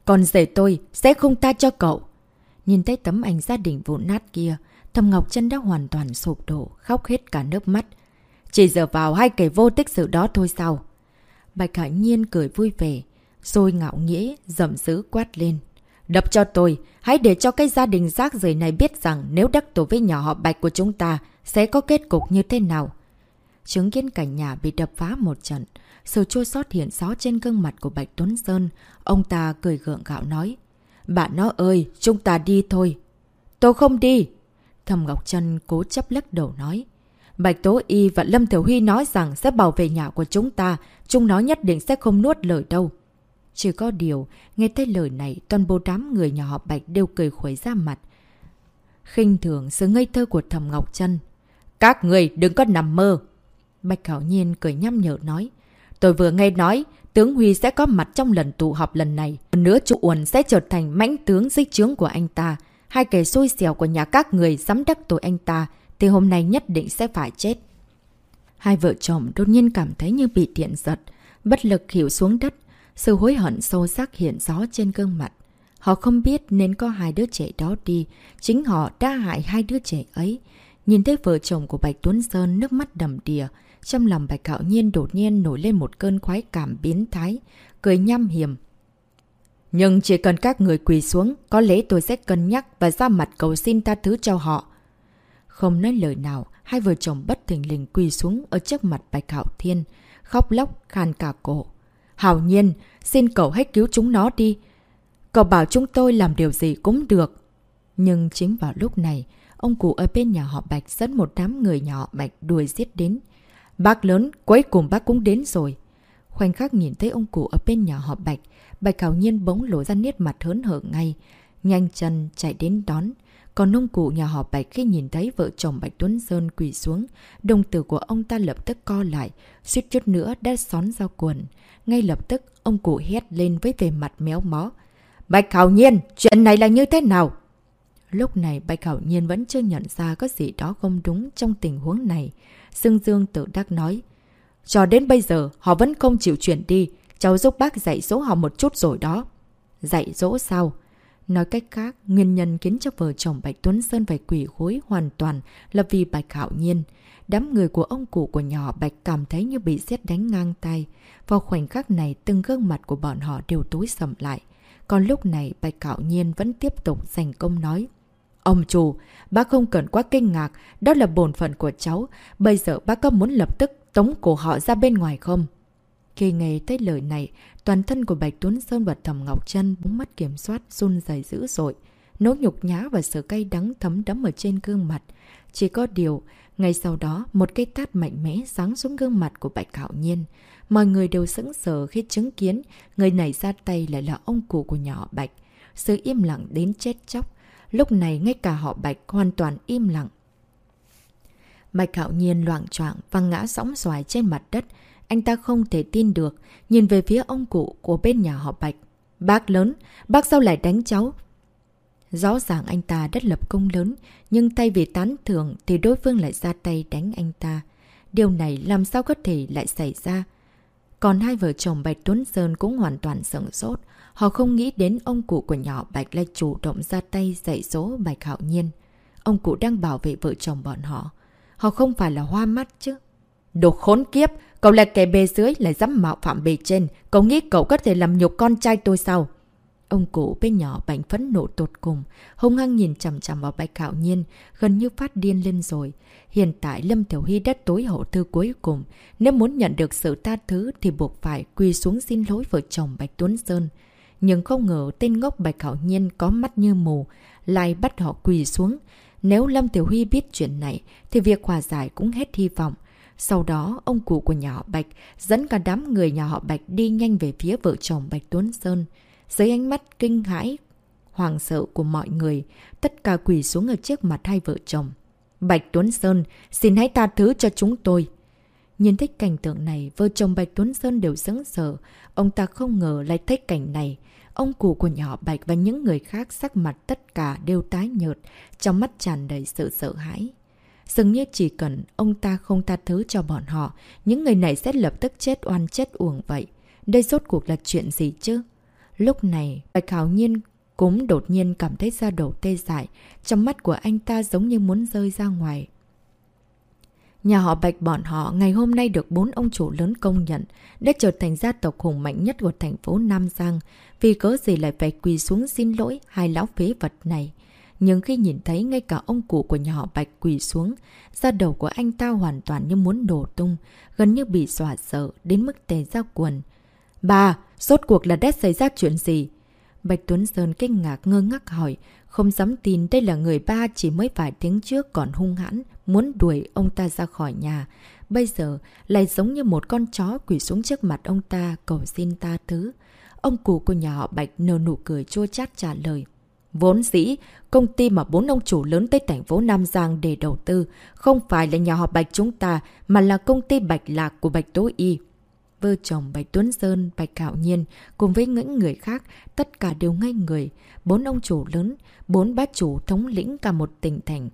còn rể tôi sẽ không ta cho cậu. Nhìn thấy tấm ảnh gia đình vụn nát kia, Thầm Ngọc chân đã hoàn toàn sụp đổ, khóc hết cả nước mắt. Chỉ dở vào hai kẻ vô tích sự đó thôi sao? Bạch Hải Nhiên cười vui vẻ, rồi ngạo nghĩa, dậm dữ quát lên. Đập cho tôi, hãy để cho cái gia đình rác rời này biết rằng nếu đắc tổ với nhỏ họ Bạch của chúng ta sẽ có kết cục như thế nào. Chứng kiến cảnh nhà bị đập phá một trận, sự chua xót hiện rõ trên gương mặt của Bạch Tuấn Sơn, ông ta cười gượng gạo nói. Bạn nó ơi, chúng ta đi thôi. Tôi không đi. Thầm Ngọc Trân cố chấp lắc đầu nói. Bạch Tố Y và Lâm Thiểu Huy nói rằng sẽ bảo vệ nhà của chúng ta, chúng nó nhất định sẽ không nuốt lời đâu. Chỉ có điều, nghe thấy lời này, toàn bộ đám người nhà họ Bạch đều cười khuấy ra mặt. khinh thường sự ngây thơ của Thầm Ngọc Trân. Các người đừng có nằm mơ. Bạch Hảo Nhiên cười nhăm nhở nói. Tôi vừa nghe nói, tướng Huy sẽ có mặt trong lần tụ họp lần này. Hơn nữa chú Uẩn sẽ trở thành mãnh tướng dích trướng của anh ta. Hai kẻ xui xẻo của nhà các người dám đắc tội anh ta, thì hôm nay nhất định sẽ phải chết. Hai vợ chồng đột nhiên cảm thấy như bị điện giật, bất lực hiểu xuống đất, sự hối hận sâu sắc hiện rõ trên gương mặt. Họ không biết nên có hai đứa trẻ đó đi, chính họ đã hại hai đứa trẻ ấy. Nhìn thấy vợ chồng của Bạch Tuấn Sơn nước mắt đầm đìa, trong lòng Bạch Hạo Nhiên đột nhiên nổi lên một cơn khoái cảm biến thái, cười nhăm hiểm. Nhưng chỉ cần các người quỳ xuống, có lẽ tôi sẽ cân nhắc và ra mặt cầu xin ta thứ cho họ. Không nói lời nào, hai vợ chồng bất thình lình quỳ xuống ở trước mặt Bạch Hạo Thiên, khóc lóc, khan cả cổ. Hảo nhiên, xin cậu hãy cứu chúng nó đi. Cậu bảo chúng tôi làm điều gì cũng được. Nhưng chính vào lúc này, ông cụ ở bên nhà họ Bạch dẫn một đám người nhà họ Bạch đuổi giết đến. Bác lớn, cuối cùng bác cũng đến rồi. Khoảnh khắc nhìn thấy ông cụ ở bên nhà họ Bạch, Bạch Hảo Nhiên bỗng lộ ra nét mặt hớn hở ngay, nhanh chân chạy đến đón. Còn ông cụ nhà họ Bạch khi nhìn thấy vợ chồng Bạch Tuấn Sơn quỳ xuống, đồng tử của ông ta lập tức co lại, suýt chút nữa đã xón ra quần. Ngay lập tức, ông cụ hét lên với vẻ mặt méo mó. Bạch Hảo Nhiên, chuyện này là như thế nào? Lúc này Bạch Hảo Nhiên vẫn chưa nhận ra có gì đó không đúng trong tình huống này. Sương Dương tự đắc nói. Cho đến bây giờ, họ vẫn không chịu chuyển đi. Cháu giúp bác dạy dỗ họ một chút rồi đó. Dạy dỗ sao? Nói cách khác, nguyên nhân khiến cho vợ chồng Bạch Tuấn Sơn phải quỷ khối hoàn toàn là vì Bạch Hạo Nhiên. Đám người của ông cụ của nhỏ Bạch cảm thấy như bị xét đánh ngang tay. Vào khoảnh khắc này, từng gương mặt của bọn họ đều tối sầm lại. Còn lúc này, Bạch Hạo Nhiên vẫn tiếp tục giành công nói. Ông chủ, bác không cần quá kinh ngạc, đó là bổn phận của cháu. Bây giờ bác có muốn lập tức tống cổ họ ra bên ngoài không? Khi nghe thấy lời này, toàn thân của Bạch Tuấn Sơn và Thầm Ngọc Trân búng mắt kiểm soát run dày dữ dội. Nỗi nhục nhá và sự cay đắng thấm đấm ở trên gương mặt. Chỉ có điều, ngay sau đó, một cây tát mạnh mẽ sáng xuống gương mặt của Bạch Hạo Nhiên. Mọi người đều sững sờ khi chứng kiến người này ra tay lại là ông cụ của nhỏ Bạch. Sự im lặng đến chết chóc. Lúc này ngay cả họ Bạch hoàn toàn im lặng. Bạch Hạo Nhiên loạn choạng và ngã sóng xoài trên mặt đất. Anh ta không thể tin được, nhìn về phía ông cụ của bên nhà họ Bạch. Bác lớn, bác sao lại đánh cháu? Rõ ràng anh ta đã lập công lớn, nhưng tay vì tán thưởng thì đối phương lại ra tay đánh anh ta. Điều này làm sao có thể lại xảy ra? Còn hai vợ chồng Bạch Tuấn Sơn cũng hoàn toàn sợn sốt. Họ không nghĩ đến ông cụ của nhỏ Bạch lại chủ động ra tay dạy dỗ Bạch Hạo Nhiên. Ông cụ đang bảo vệ vợ chồng bọn họ. Họ không phải là hoa mắt chứ. Đồ khốn kiếp! Cậu là kẻ bề dưới lại dám mạo phạm bề trên. Cậu nghĩ cậu có thể làm nhục con trai tôi sao? Ông cụ bên nhỏ bánh phấn nộ tột cùng, hung hăng nhìn chằm chằm vào bạch hạo nhiên, gần như phát điên lên rồi. Hiện tại Lâm Tiểu Hy đã tối hậu thư cuối cùng, nếu muốn nhận được sự tha thứ thì buộc phải quỳ xuống xin lỗi vợ chồng Bạch Tuấn Sơn. Nhưng không ngờ tên ngốc Bạch Hạo Nhiên có mắt như mù, lại bắt họ quỳ xuống. Nếu Lâm Tiểu Huy biết chuyện này, thì việc hòa giải cũng hết hy vọng. Sau đó, ông cụ của nhà họ Bạch dẫn cả đám người nhà họ Bạch đi nhanh về phía vợ chồng Bạch Tuấn Sơn. Dưới ánh mắt kinh hãi, hoàng sợ của mọi người, tất cả quỳ xuống ở trước mặt hai vợ chồng. Bạch Tuấn Sơn, xin hãy tha thứ cho chúng tôi. Nhìn thấy cảnh tượng này, vợ chồng Bạch Tuấn Sơn đều sững sờ. Ông ta không ngờ lại thấy cảnh này. Ông cụ của nhỏ Bạch và những người khác sắc mặt tất cả đều tái nhợt, trong mắt tràn đầy sự sợ hãi. Dường như chỉ cần ông ta không tha thứ cho bọn họ, những người này sẽ lập tức chết oan chết uổng vậy. Đây rốt cuộc là chuyện gì chứ? Lúc này, Bạch Hảo Nhiên cũng đột nhiên cảm thấy da đầu tê dại, trong mắt của anh ta giống như muốn rơi ra ngoài. Nhà họ Bạch bọn họ ngày hôm nay được bốn ông chủ lớn công nhận, đã trở thành gia tộc hùng mạnh nhất của thành phố Nam Giang, vì cớ gì lại phải quỳ xuống xin lỗi hai lão phế vật này. Nhưng khi nhìn thấy ngay cả ông cụ của nhà họ Bạch quỳ xuống, da đầu của anh ta hoàn toàn như muốn đổ tung, gần như bị xòa sợ đến mức tè ra quần. Bà, rốt cuộc là đã xảy ra chuyện gì? Bạch Tuấn Sơn kinh ngạc ngơ ngác hỏi, không dám tin đây là người ba chỉ mới vài tiếng trước còn hung hãn, muốn đuổi ông ta ra khỏi nhà. Bây giờ lại giống như một con chó quỷ xuống trước mặt ông ta cầu xin ta thứ. Ông cụ của nhà họ Bạch nở nụ cười chua chát trả lời. Vốn dĩ, công ty mà bốn ông chủ lớn tới thành phố Nam Giang để đầu tư, không phải là nhà họ Bạch chúng ta, mà là công ty Bạch Lạc của Bạch Tố Y. Vợ chồng Bạch Tuấn Sơn, Bạch Cạo Nhiên cùng với những người khác, tất cả đều ngay người. Bốn ông chủ lớn, bốn bác chủ thống lĩnh cả một tỉnh thành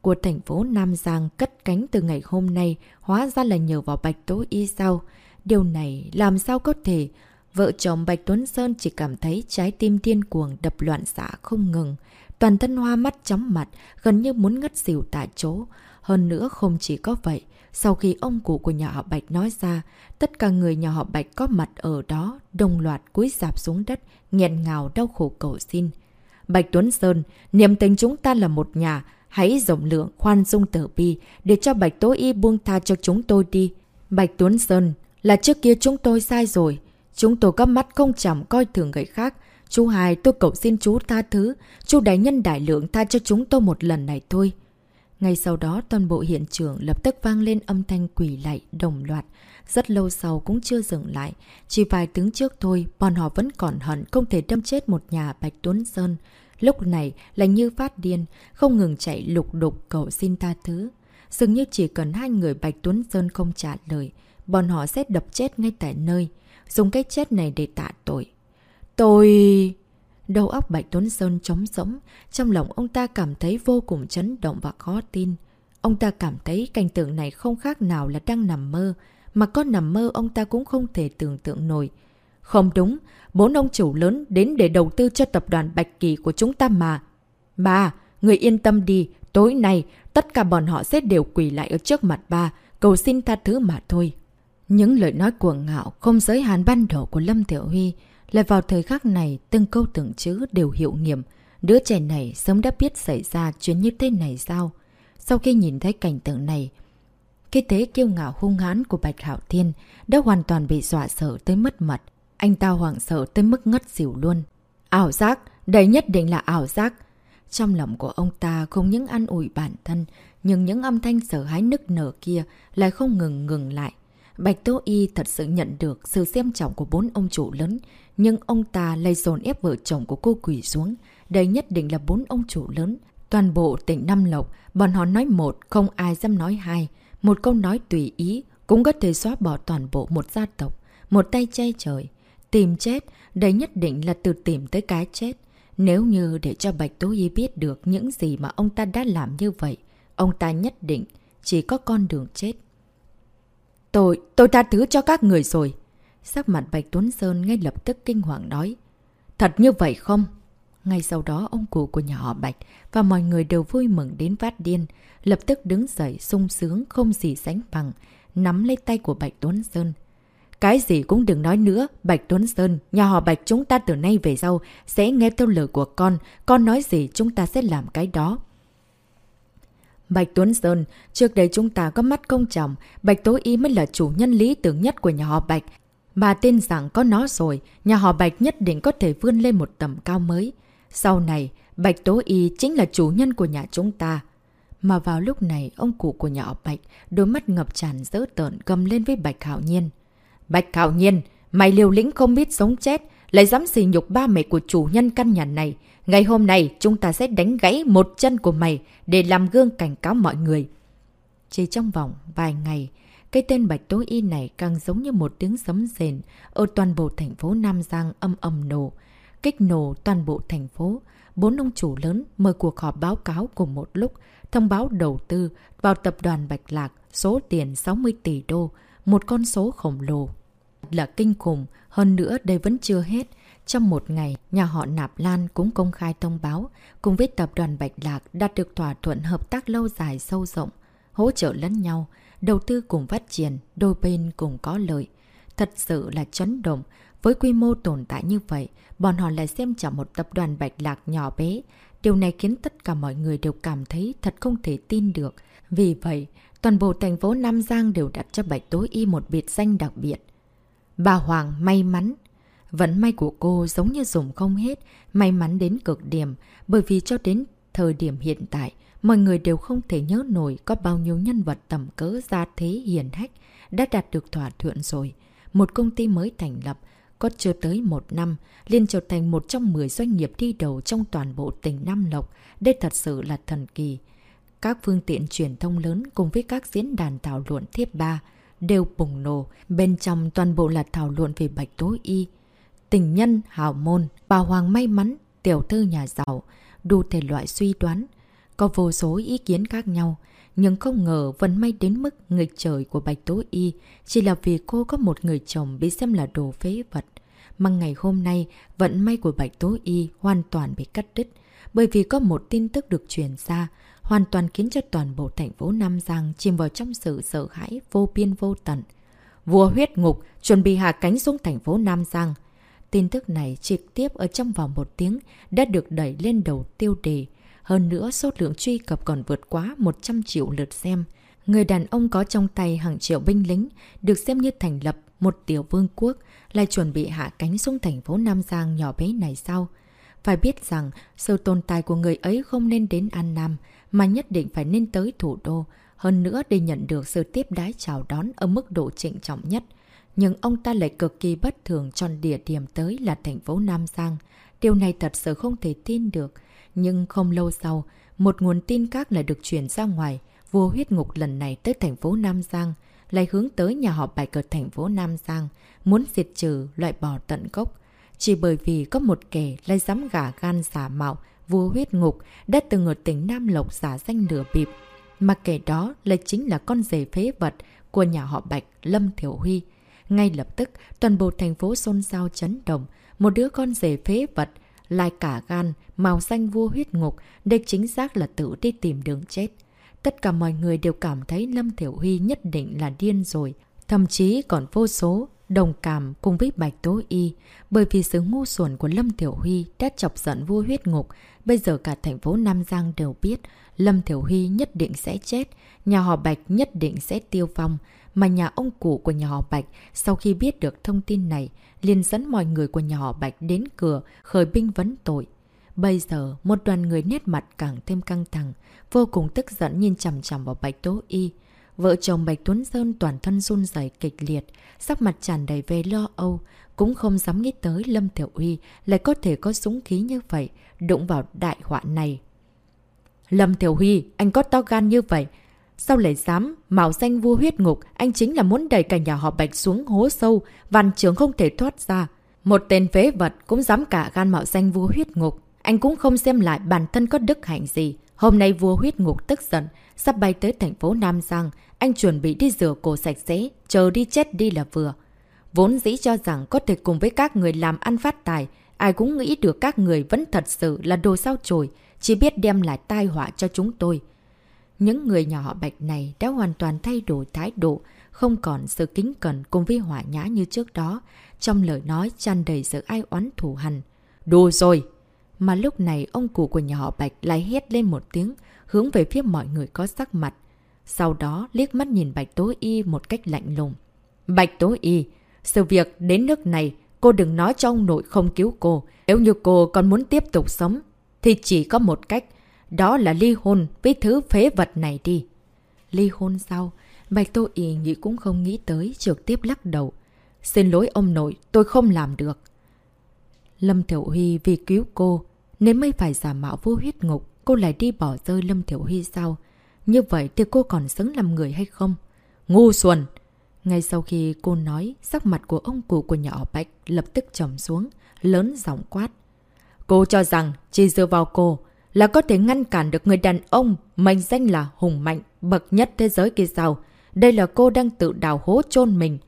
của thành phố Nam Giang cất cánh từ ngày hôm nay, hóa ra là nhờ vào Bạch Tố Y sao? Điều này làm sao có thể? Vợ chồng Bạch Tuấn Sơn chỉ cảm thấy trái tim điên cuồng đập loạn xạ không ngừng. Toàn thân hoa mắt chóng mặt, gần như muốn ngất xỉu tại chỗ. Hơn nữa không chỉ có vậy, sau khi ông cụ của nhà họ Bạch nói ra, tất cả người nhà họ Bạch có mặt ở đó, đồng loạt cúi dạp xuống đất, nghẹn ngào đau khổ cầu xin. Bạch Tuấn Sơn, niềm tình chúng ta là một nhà, hãy rộng lượng, khoan dung tử bi, để cho Bạch Tố Y buông tha cho chúng tôi đi. Bạch Tuấn Sơn, là trước kia chúng tôi sai rồi. Chúng tôi có mắt không chằm coi thường người khác. Chú Hai, tôi cầu xin chú tha thứ. Chú đại nhân đại lượng tha cho chúng tôi một lần này thôi. Ngay sau đó, toàn bộ hiện trường lập tức vang lên âm thanh quỷ lạy, đồng loạt. Rất lâu sau cũng chưa dừng lại. Chỉ vài tiếng trước thôi, bọn họ vẫn còn hận không thể đâm chết một nhà Bạch Tuấn Sơn. Lúc này là như phát điên, không ngừng chạy lục đục cầu xin ta thứ. Dường như chỉ cần hai người Bạch Tuấn Sơn không trả lời, bọn họ sẽ đập chết ngay tại nơi, dùng cái chết này để tạ tội. Tôi... Đầu óc Bạch Tuấn Sơn trống rỗng, trong lòng ông ta cảm thấy vô cùng chấn động và khó tin. Ông ta cảm thấy cảnh tượng này không khác nào là đang nằm mơ, mà có nằm mơ ông ta cũng không thể tưởng tượng nổi. Không đúng, bốn ông chủ lớn đến để đầu tư cho tập đoàn Bạch Kỳ của chúng ta mà. Bà, người yên tâm đi, tối nay tất cả bọn họ sẽ đều quỳ lại ở trước mặt ba, cầu xin tha thứ mà thôi. Những lời nói cuồng ngạo không giới hạn ban đầu của Lâm Tiểu Huy lại vào thời khắc này từng câu từng chữ đều hiệu nghiệm. Đứa trẻ này sớm đã biết xảy ra chuyện như thế này sao? Sau khi nhìn thấy cảnh tượng này, cái thế kiêu ngạo hung hãn của Bạch Hạo Thiên đã hoàn toàn bị dọa sợ tới mất mật. Anh ta hoảng sợ tới mức ngất xỉu luôn. Ảo giác, đây nhất định là ảo giác. Trong lòng của ông ta không những ăn ủi bản thân, nhưng những âm thanh sợ hãi nức nở kia lại không ngừng ngừng lại. Bạch Tố Y thật sự nhận được sự xem trọng của bốn ông chủ lớn, nhưng ông ta lây dồn ép vợ chồng của cô quỷ xuống. Đây nhất định là bốn ông chủ lớn. Toàn bộ tỉnh Nam Lộc, bọn họ nói một, không ai dám nói hai. Một câu nói tùy ý cũng có thể xóa bỏ toàn bộ một gia tộc, một tay che trời. Tìm chết, đây nhất định là từ tìm tới cái chết. Nếu như để cho Bạch Tố Y biết được những gì mà ông ta đã làm như vậy, ông ta nhất định chỉ có con đường chết. Tôi, tôi tha thứ cho các người rồi. Sắc mặt Bạch Tuấn Sơn ngay lập tức kinh hoàng nói. Thật như vậy không? Ngay sau đó ông cụ của nhà họ Bạch và mọi người đều vui mừng đến phát điên, lập tức đứng dậy sung sướng không gì sánh bằng, nắm lấy tay của Bạch Tuấn Sơn. Cái gì cũng đừng nói nữa, Bạch Tuấn Sơn, nhà họ Bạch chúng ta từ nay về sau sẽ nghe theo lời của con, con nói gì chúng ta sẽ làm cái đó. Bạch Tuấn Sơn, trước đây chúng ta có mắt công trọng, Bạch Tố Y mới là chủ nhân lý tưởng nhất của nhà họ Bạch. Bà tin rằng có nó rồi, nhà họ Bạch nhất định có thể vươn lên một tầm cao mới. Sau này, Bạch Tố Y chính là chủ nhân của nhà chúng ta. Mà vào lúc này, ông cụ của nhà họ Bạch, đôi mắt ngập tràn dỡ tợn gầm lên với Bạch Hạo Nhiên. Bạch Hạo Nhiên, mày liều lĩnh không biết sống chết, lại dám xì nhục ba mẹ của chủ nhân căn nhà này. Ngày hôm nay, chúng ta sẽ đánh gãy một chân của mày để làm gương cảnh cáo mọi người. Chỉ trong vòng vài ngày, cái tên Bạch tối Y này càng giống như một tiếng sấm rền ở toàn bộ thành phố Nam Giang âm âm nổ. Kích nổ toàn bộ thành phố. Bốn ông chủ lớn mời cuộc họp báo cáo cùng một lúc, thông báo đầu tư vào tập đoàn Bạch Lạc số tiền 60 tỷ đô, một con số khổng lồ. Là kinh khủng, hơn nữa đây vẫn chưa hết. Trong một ngày, nhà họ Nạp Lan cũng công khai thông báo cùng với tập đoàn Bạch Lạc đạt được thỏa thuận hợp tác lâu dài sâu rộng, hỗ trợ lẫn nhau, đầu tư cùng phát triển, đôi bên cùng có lợi. Thật sự là chấn động, với quy mô tồn tại như vậy, bọn họ lại xem trọng một tập đoàn Bạch Lạc nhỏ bé. Điều này khiến tất cả mọi người đều cảm thấy thật không thể tin được. Vì vậy, toàn bộ thành phố Nam Giang đều đặt cho Bạch Tối Y một biệt danh đặc biệt. Bà Hoàng may mắn Vận may của cô giống như dùng không hết, may mắn đến cực điểm, bởi vì cho đến thời điểm hiện tại, mọi người đều không thể nhớ nổi có bao nhiêu nhân vật tầm cỡ gia thế hiền hách đã đạt được thỏa thuận rồi. Một công ty mới thành lập, có chưa tới một năm, liền trở thành một trong 10 doanh nghiệp đi đầu trong toàn bộ tỉnh Nam Lộc. Đây thật sự là thần kỳ. Các phương tiện truyền thông lớn cùng với các diễn đàn thảo luận thiếp ba đều bùng nổ. Bên trong toàn bộ là thảo luận về Bạch Tố Y. Tình nhân, hào môn, bà Hoàng may mắn, tiểu thư nhà giàu, đủ thể loại suy đoán. Có vô số ý kiến khác nhau. Nhưng không ngờ vận may đến mức nghịch trời của Bạch Tố Y chỉ là vì cô có một người chồng bị xem là đồ phế vật. Mà ngày hôm nay, vận may của Bạch Tố Y hoàn toàn bị cắt đứt. Bởi vì có một tin tức được truyền ra, hoàn toàn khiến cho toàn bộ thành phố Nam Giang chìm vào trong sự sợ hãi vô biên vô tận. Vua huyết ngục chuẩn bị hạ cánh xuống thành phố Nam Giang. Tin tức này trực tiếp ở trong vòng một tiếng đã được đẩy lên đầu tiêu đề. Hơn nữa, số lượng truy cập còn vượt quá 100 triệu lượt xem. Người đàn ông có trong tay hàng triệu binh lính, được xem như thành lập một tiểu vương quốc, lại chuẩn bị hạ cánh xuống thành phố Nam Giang nhỏ bé này sau. Phải biết rằng, sự tồn tại của người ấy không nên đến An Nam, mà nhất định phải nên tới thủ đô, hơn nữa để nhận được sự tiếp đái chào đón ở mức độ trịnh trọng nhất. Nhưng ông ta lại cực kỳ bất thường chọn địa điểm tới là thành phố Nam Giang. Điều này thật sự không thể tin được. Nhưng không lâu sau, một nguồn tin khác lại được truyền ra ngoài. Vua huyết ngục lần này tới thành phố Nam Giang, lại hướng tới nhà họ Bạch cờ thành phố Nam Giang, muốn diệt trừ, loại bỏ tận gốc. Chỉ bởi vì có một kẻ lại dám gả gan giả mạo, vua huyết ngục đã từng ở tỉnh Nam Lộc giả danh nửa bịp. Mà kẻ đó lại chính là con rể phế vật của nhà họ Bạch, Lâm Thiểu Huy. Ngay lập tức, toàn bộ thành phố xôn xao chấn động. Một đứa con rể phế vật, lại cả gan, màu xanh vua huyết ngục, đây chính xác là tự đi tìm đường chết. Tất cả mọi người đều cảm thấy Lâm Thiểu Huy nhất định là điên rồi. Thậm chí còn vô số đồng cảm cùng với Bạch Tố Y, bởi vì sự ngu xuẩn của Lâm Thiểu Huy đã chọc giận vua huyết ngục. Bây giờ cả thành phố Nam Giang đều biết Lâm Thiểu Huy nhất định sẽ chết, nhà họ Bạch nhất định sẽ tiêu vong. Mà nhà ông cụ của nhà họ Bạch sau khi biết được thông tin này, liền dẫn mọi người của nhà họ Bạch đến cửa khởi binh vấn tội. Bây giờ, một đoàn người nét mặt càng thêm căng thẳng, vô cùng tức giận nhìn chằm chằm vào Bạch Tố Y. Vợ chồng Bạch Tuấn Sơn toàn thân run rẩy kịch liệt, sắc mặt tràn đầy về lo âu, cũng không dám nghĩ tới Lâm Thiểu Uy lại có thể có súng khí như vậy, đụng vào đại họa này. Lâm Thiểu Huy, anh có to gan như vậy. Sao lại dám, mạo danh vua huyết ngục, anh chính là muốn đẩy cả nhà họ Bạch xuống hố sâu, văn trường không thể thoát ra. Một tên phế vật cũng dám cả gan mạo danh vua huyết ngục. Anh cũng không xem lại bản thân có đức hạnh gì. Hôm nay vua huyết ngục tức giận, sắp bay tới thành phố Nam Giang. Anh chuẩn bị đi rửa cổ sạch sẽ, chờ đi chết đi là vừa. Vốn dĩ cho rằng có thể cùng với các người làm ăn phát tài, ai cũng nghĩ được các người vẫn thật sự là đồ sao chổi, chỉ biết đem lại tai họa cho chúng tôi. Những người nhà họ Bạch này đã hoàn toàn thay đổi thái độ, không còn sự kính cẩn cùng với hỏa nhã như trước đó, trong lời nói tràn đầy sự ai oán thù hằn. Đồ rồi! Mà lúc này ông cụ của nhà họ Bạch lại hét lên một tiếng, hướng về phía mọi người có sắc mặt. Sau đó liếc mắt nhìn Bạch Tố Y một cách lạnh lùng. Bạch Tố Y, sự việc đến nước này, cô đừng nói cho ông nội không cứu cô. Nếu như cô còn muốn tiếp tục sống, thì chỉ có một cách, đó là ly hôn với thứ phế vật này đi. Ly hôn sao? Bạch Tô Y nghĩ cũng không nghĩ tới, trực tiếp lắc đầu. Xin lỗi ông nội, tôi không làm được. Lâm Thiểu Huy vì cứu cô, nên mới phải giả mạo vô huyết ngục, cô lại đi bỏ rơi Lâm Thiểu Huy sao? Như vậy thì cô còn xứng làm người hay không? Ngu xuẩn! Ngay sau khi cô nói, sắc mặt của ông cụ của nhà Bạch lập tức trầm xuống, lớn giọng quát. Cô cho rằng chỉ dựa vào cô là có thể ngăn cản được người đàn ông mệnh danh là hùng mạnh, bậc nhất thế giới kia sao? Đây là cô đang tự đào hố chôn mình.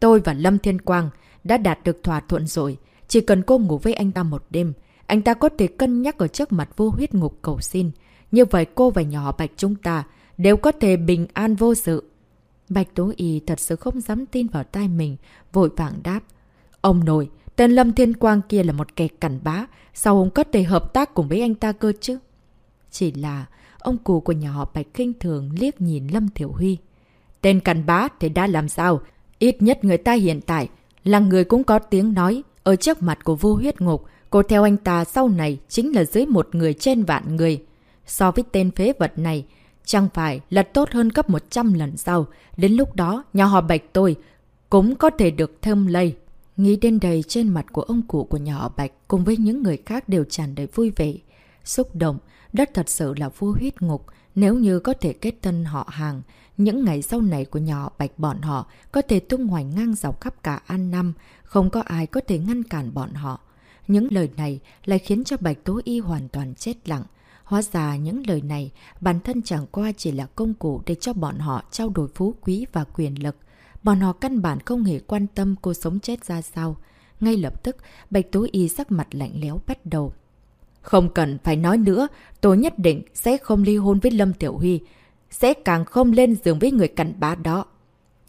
Tôi và Lâm Thiên Quang đã đạt được thỏa thuận rồi. Chỉ cần cô ngủ với anh ta một đêm, anh ta có thể cân nhắc ở trước mặt vô huyết ngục cầu xin. Như vậy cô và nhỏ Bạch chúng ta đều có thể bình an vô sự. Bạch Tố Y thật sự không dám tin vào tai mình, vội vàng đáp. Ông nội, tên Lâm Thiên Quang kia là một kẻ cẩn bá, sao ông có thể hợp tác cùng với anh ta cơ chứ? Chỉ là ông cụ của nhà họ Bạch kinh thường liếc nhìn Lâm Thiểu Huy. Tên cẩn bá thì đã làm sao? Ít nhất người ta hiện tại là người cũng có tiếng nói ở trước mặt của vô huyết ngục. Cô theo anh ta sau này chính là dưới một người trên vạn người. So với tên phế vật này, chẳng phải là tốt hơn gấp 100 lần sau. Đến lúc đó, nhà họ Bạch tôi cũng có thể được thơm lây. Nghĩ đến đầy trên mặt của ông cụ của nhà họ Bạch cùng với những người khác đều tràn đầy vui vẻ. Xúc động, đất thật sự là vua huyết ngục. Nếu như có thể kết thân họ hàng, những ngày sau này của nhà họ Bạch bọn họ có thể tung hoành ngang dọc khắp cả An Năm, không có ai có thể ngăn cản bọn họ. Những lời này lại khiến cho Bạch Tố Y hoàn toàn chết lặng. Hóa ra những lời này bản thân chẳng qua chỉ là công cụ để cho bọn họ trao đổi phú quý và quyền lực. Bọn họ căn bản không hề quan tâm cô sống chết ra sao. Ngay lập tức, Bạch Tố Y sắc mặt lạnh léo bắt đầu. Không cần phải nói nữa, tôi nhất định sẽ không ly hôn với Lâm Tiểu Huy. Sẽ càng không lên giường với người cặn bá đó.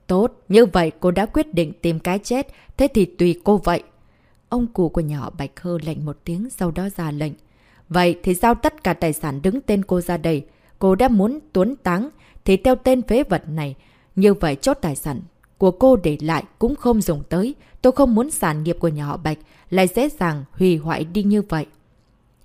Tốt, như vậy cô đã quyết định tìm cái chết, thế thì tùy cô vậy. Ông cụ của nhỏ Bạch Hơ lệnh một tiếng sau đó ra lệnh. Vậy thì giao tất cả tài sản đứng tên cô ra đây. Cô đã muốn tuấn táng thì theo tên phế vật này. Như vậy chốt tài sản của cô để lại cũng không dùng tới. Tôi không muốn sản nghiệp của nhà họ Bạch lại dễ dàng hủy hoại đi như vậy.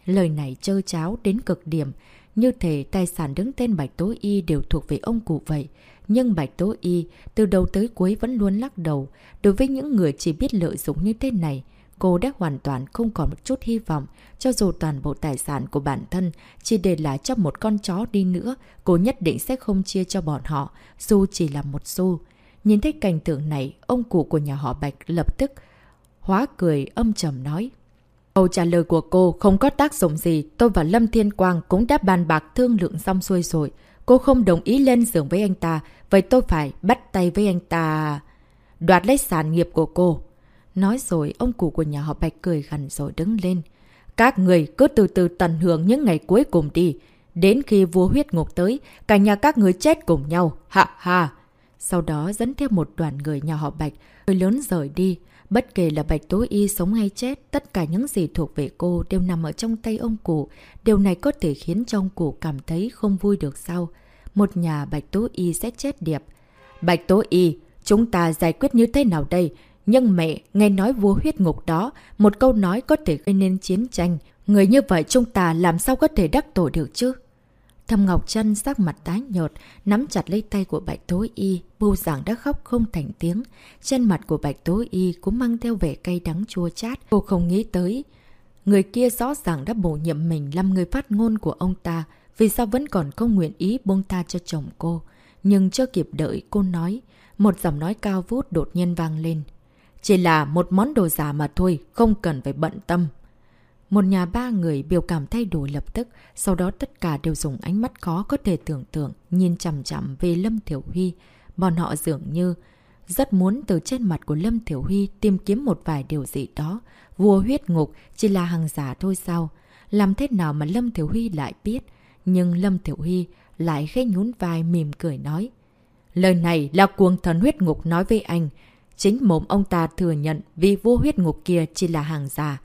Lời này trơ cháo đến cực điểm. Như thể tài sản đứng tên Bạch Tố Y đều thuộc về ông cụ vậy. Nhưng Bạch Tố Y từ đầu tới cuối vẫn luôn lắc đầu. Đối với những người chỉ biết lợi dụng như thế này, cô đã hoàn toàn không còn một chút hy vọng. Cho dù toàn bộ tài sản của bản thân chỉ để lại cho một con chó đi nữa, cô nhất định sẽ không chia cho bọn họ, dù chỉ là một xu. Nhìn thấy cảnh tượng này, ông cụ của nhà họ Bạch lập tức hóa cười âm trầm nói. Câu trả lời của cô không có tác dụng gì, tôi và Lâm Thiên Quang cũng đã bàn bạc thương lượng xong xuôi rồi. Cô không đồng ý lên giường với anh ta, vậy tôi phải bắt tay với anh ta... Đoạt lấy sản nghiệp của cô. Nói rồi, ông cụ của nhà họ Bạch cười gần rồi đứng lên. Các người cứ từ từ tận hưởng những ngày cuối cùng đi. Đến khi vua huyết ngục tới, cả nhà các người chết cùng nhau. Hạ ha! Sau đó dẫn theo một đoàn người nhà họ Bạch, người lớn rời đi. Bất kể là Bạch Tố Y sống hay chết, tất cả những gì thuộc về cô đều nằm ở trong tay ông cụ. Điều này có thể khiến cho ông cụ cảm thấy không vui được sao? Một nhà Bạch Tố Y sẽ chết điệp Bạch Tố Y, chúng ta giải quyết như thế nào đây? Nhưng mẹ, nghe nói vua huyết ngục đó, một câu nói có thể gây nên chiến tranh. Người như vậy chúng ta làm sao có thể đắc tội được chứ? Thầm Ngọc Trân sắc mặt tái nhợt, nắm chặt lấy tay của Bạch Tố Y, bu giảng đã khóc không thành tiếng. Trên mặt của Bạch Tố Y cũng mang theo vẻ cay đắng chua chát. Cô không nghĩ tới. Người kia rõ ràng đã bổ nhiệm mình làm người phát ngôn của ông ta, vì sao vẫn còn không nguyện ý buông ta cho chồng cô. Nhưng chưa kịp đợi cô nói, một giọng nói cao vút đột nhiên vang lên. Chỉ là một món đồ giả mà thôi, không cần phải bận tâm. Một nhà ba người biểu cảm thay đổi lập tức, sau đó tất cả đều dùng ánh mắt khó có thể tưởng tượng, nhìn chằm chằm về Lâm Thiểu Huy. Bọn họ dường như rất muốn từ trên mặt của Lâm Thiểu Huy tìm kiếm một vài điều gì đó. Vua huyết ngục chỉ là hàng giả thôi sao? Làm thế nào mà Lâm Thiểu Huy lại biết? Nhưng Lâm Thiểu Huy lại khẽ nhún vai mỉm cười nói. Lời này là cuồng thần huyết ngục nói với anh. Chính mồm ông ta thừa nhận vì vua huyết ngục kia chỉ là hàng giả.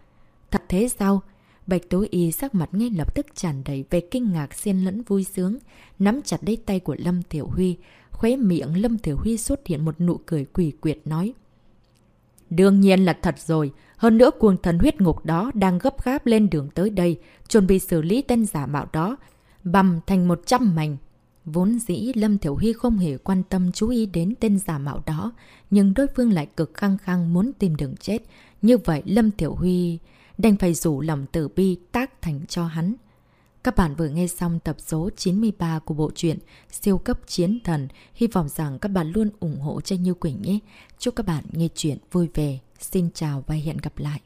Thật thế sao? Bạch Tố Y sắc mặt ngay lập tức tràn đầy về kinh ngạc xen lẫn vui sướng, nắm chặt lấy tay của Lâm Tiểu Huy, khóe miệng Lâm Tiểu Huy xuất hiện một nụ cười quỷ quyệt nói. Đương nhiên là thật rồi, hơn nữa cuồng thần huyết ngục đó đang gấp gáp lên đường tới đây, chuẩn bị xử lý tên giả mạo đó, bầm thành một trăm mảnh. Vốn dĩ Lâm Thiểu Huy không hề quan tâm chú ý đến tên giả mạo đó, nhưng đối phương lại cực khăng khăng muốn tìm đường chết. Như vậy Lâm Thiểu Huy đành phải rủ lòng tử bi tác thành cho hắn. Các bạn vừa nghe xong tập số 93 của bộ truyện Siêu cấp chiến thần. Hy vọng rằng các bạn luôn ủng hộ cho Như Quỳnh nhé. Chúc các bạn nghe chuyện vui vẻ. Xin chào và hẹn gặp lại.